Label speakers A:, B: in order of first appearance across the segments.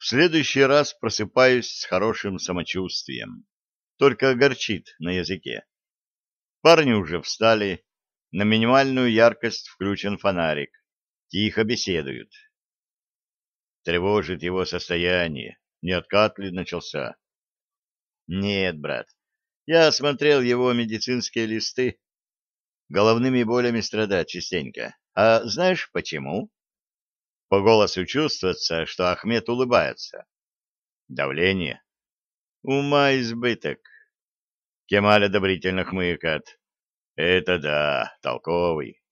A: В следующий раз просыпаюсь с хорошим самочувствием. Только горчит на языке. Парни уже встали. На минимальную яркость включен фонарик. Тихо беседуют. Тревожит его состояние. Не откат ли начался? Нет, брат. Я осмотрел его медицинские листы. Головными болями страдает частенько. А знаешь почему? По голосу чувствуется, что Ахмед улыбается. Давление. Ума избыток. Кемаль одобрительно хмыкает. Это да, толковый.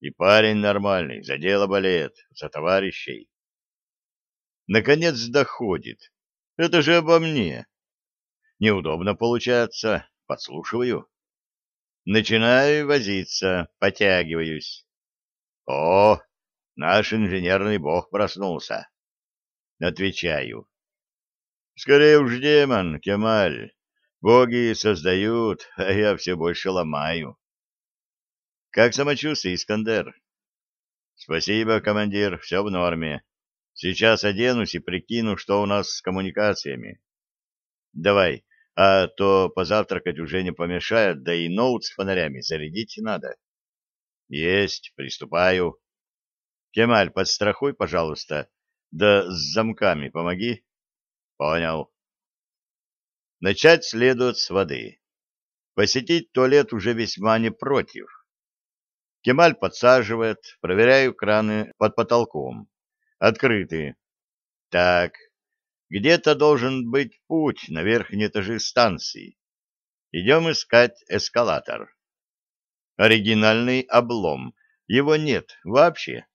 A: И парень нормальный, за дело болеет, за товарищей. Наконец доходит. Это же обо мне. Неудобно получается. Подслушиваю. Начинаю возиться, потягиваюсь. О, наш инженерный бог проснулся. Отвечаю. Скорее уж демон, Кемаль. Боги создают, а я все больше ломаю. Как самочувствие, Искандер? Спасибо, командир, все в норме. Сейчас оденусь и прикину, что у нас с коммуникациями. Давай, а то позавтракать уже не помешает, да и ноут с фонарями зарядить надо. Есть, приступаю. Кемаль, подстрахуй, пожалуйста, да с замками помоги. Понял. Начать следует с воды. Посетить туалет уже весьма не против. Кемаль подсаживает, проверяю краны под потолком. Открыты. Так, где-то должен быть путь на верхние этажи станции. Идем искать эскалатор. Оригинальный облом. Его нет вообще.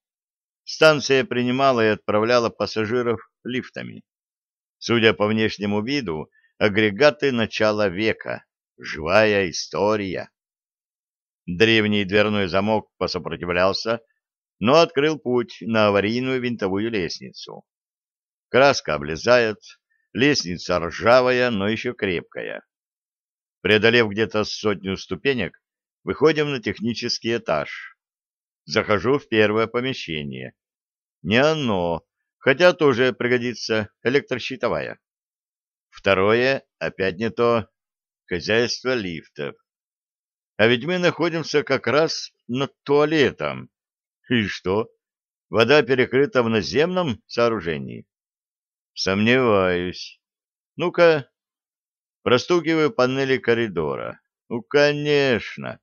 A: Станция принимала и отправляла пассажиров лифтами. Судя по внешнему виду, агрегаты начала века. Живая история. Древний дверной замок посопротивлялся, но открыл путь на аварийную винтовую лестницу. Краска облезает, лестница ржавая, но еще крепкая. Преодолев где-то сотню ступенек, выходим на технический этаж. Захожу в первое помещение. Не оно, хотя тоже пригодится электрощитовая. Второе, опять не то, хозяйство лифтов. А ведь мы находимся как раз над туалетом. И что? Вода перекрыта в наземном сооружении? Сомневаюсь. Ну-ка, простукиваю панели коридора. Ну, конечно.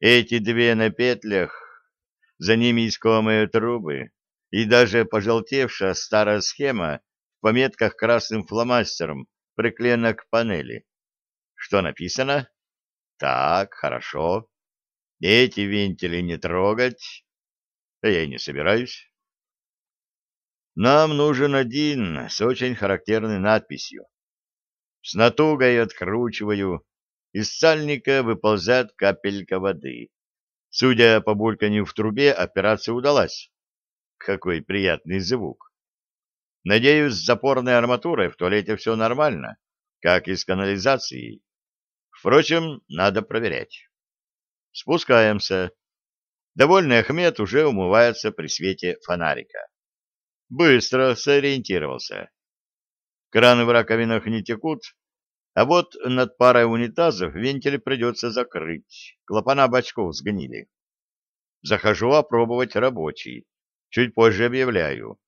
A: Эти две на петлях, за ними искомые трубы и даже пожелтевшая старая схема в пометках красным фломастером приклеена к панели. Что написано? Так, хорошо. Эти вентили не трогать. А я и не собираюсь. Нам нужен один с очень характерной надписью. С натугой откручиваю, из сальника выползает капелька воды. Судя по бульканью в трубе, операция удалась. Какой приятный звук. Надеюсь, с запорной арматурой в туалете все нормально, как и с канализацией. Впрочем, надо проверять. Спускаемся. Довольный Ахмед уже умывается при свете фонарика. Быстро сориентировался. Краны в раковинах не текут, а вот над парой унитазов вентили придется закрыть. Клапана бачков сгнили. Захожу опробовать рабочий. Чуть позже объявляю.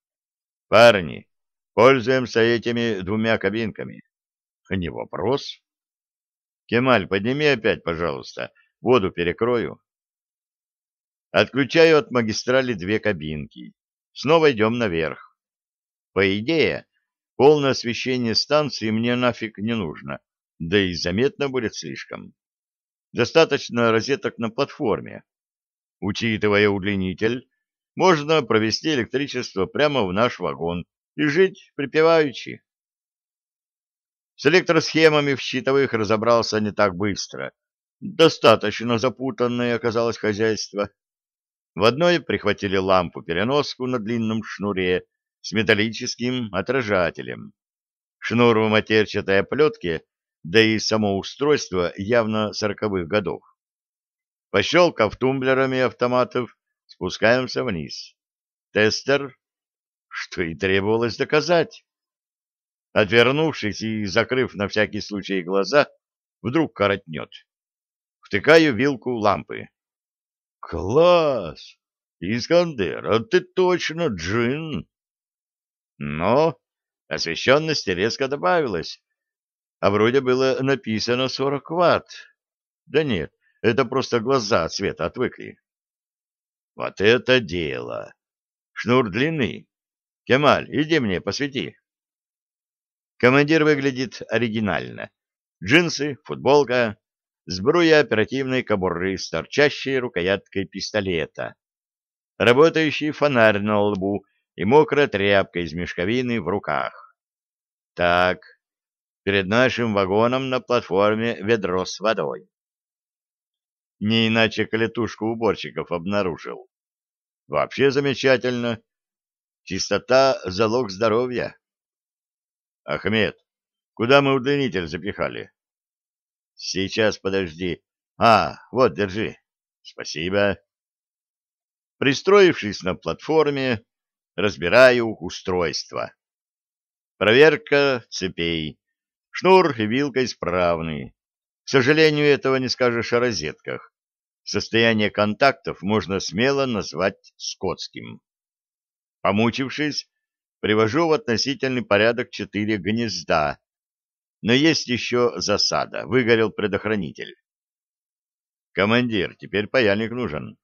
A: Парни, пользуемся этими двумя кабинками. Не вопрос. Кемаль, подними опять, пожалуйста. Воду перекрою. Отключаю от магистрали две кабинки. Снова идем наверх. По идее, полное освещение станции мне нафиг не нужно, да и заметно будет слишком. Достаточно розеток на платформе. Учитывая удлинитель, можно провести электричество прямо в наш вагон и жить припеваючи. С электросхемами в щитовых разобрался не так быстро. Достаточно запутанное оказалось хозяйство. В одной прихватили лампу-переноску на длинном шнуре с металлическим отражателем. Шнур в матерчатой оплетке, да и само устройство явно сороковых годов. Пощелкав тумблерами автоматов, спускаемся вниз. Тестер. что и требовалось доказать. Отвернувшись и закрыв на всякий случай глаза, вдруг коротнет. Втыкаю вилку лампы. Класс! Искандер, а ты точно джин! Но освещенности резко добавилось, а вроде было написано 40 ватт. Да нет, это просто глаза от света отвыкли. Вот это дело! Шнур длинный. Кемаль, иди мне, посвети. Командир выглядит оригинально. Джинсы, футболка, сбруя оперативной кобуры с торчащей рукояткой пистолета, работающий фонарь на лбу и мокрая тряпка из мешковины в руках. Так, перед нашим вагоном на платформе ведро с водой. Не иначе калитушку уборщиков обнаружил. Вообще замечательно. Чистота — залог здоровья. Ахмед, куда мы удлинитель запихали? Сейчас, подожди. А, вот, держи. Спасибо. Пристроившись на платформе, разбираю устройство. Проверка цепей. Шнур и вилка исправны. К сожалению, этого не скажешь о розетках. Состояние контактов можно смело назвать скотским. Помучившись, привожу в относительный порядок четыре гнезда, но есть еще засада. Выгорел предохранитель. Командир, теперь паяльник нужен.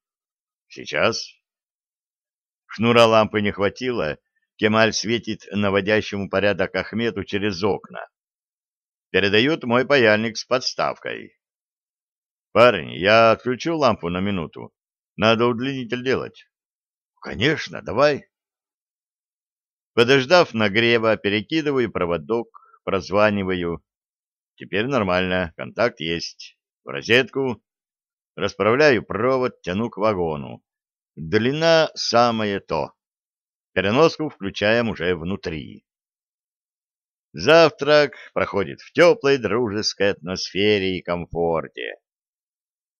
A: Сейчас. Шнура лампы не хватило. Кемаль светит наводящему порядок Ахмету через окна. Передают мой паяльник с подставкой. Парень, я отключу лампу на минуту. Надо удлинитель делать. Конечно, давай. Подождав нагрева, перекидываю проводок прозваниваю. Теперь нормально, контакт есть. В розетку. Расправляю провод, тяну к вагону. Длина самое то. Переноску включаем уже внутри. Завтрак проходит в теплой дружеской атмосфере и комфорте.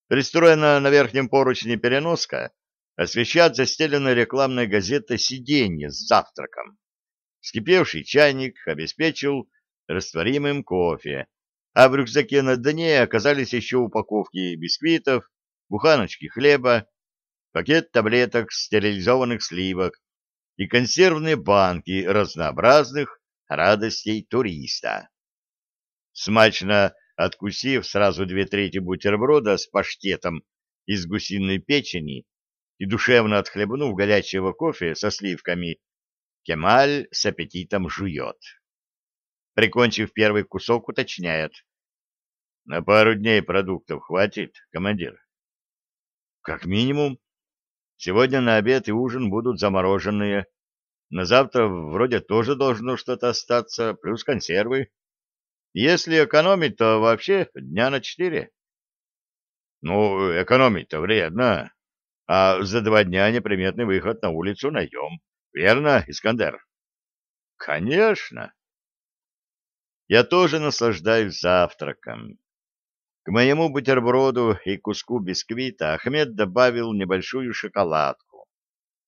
A: Пристроена на верхнем поручне переноска, освещает застеленной рекламной газетой сиденье с завтраком. Вскипевший чайник обеспечил растворимым кофе, а в рюкзаке на дне оказались еще упаковки бисквитов, буханочки хлеба, пакет таблеток стерилизованных сливок и консервные банки разнообразных радостей туриста. Смачно откусив сразу две трети бутерброда с паштетом из гусиной печени и душевно отхлебнув горячего кофе со сливками, Кемаль с аппетитом жует. Прикончив первый кусок, уточняет. — На пару дней продуктов хватит, командир? — Как минимум. Сегодня на обед и ужин будут замороженные. На завтра вроде тоже должно что-то остаться, плюс консервы. Если экономить, то вообще дня на четыре. — Ну, экономить-то вредно. А за два дня неприметный выход на улицу найдем. Верно, Искандер? — Конечно я тоже наслаждаюсь завтраком. К моему бутерброду и куску бисквита Ахмед добавил небольшую шоколадку,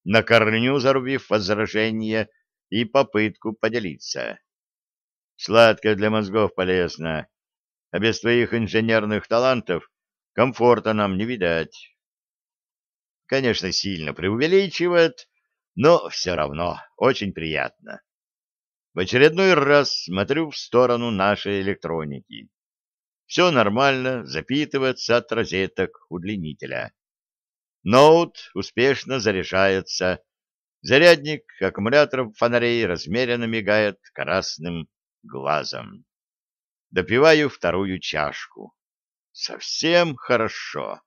A: на корню зарубив возражение и попытку поделиться. Сладкое для мозгов полезно, а без твоих инженерных талантов комфорта нам не видать. Конечно, сильно преувеличивает, но все равно очень приятно. В очередной раз смотрю в сторону нашей электроники. Все нормально, запитывается от розеток удлинителя. Ноут успешно заряжается. Зарядник аккумуляторов фонарей размеренно мигает красным глазом. Допиваю вторую чашку. Совсем хорошо.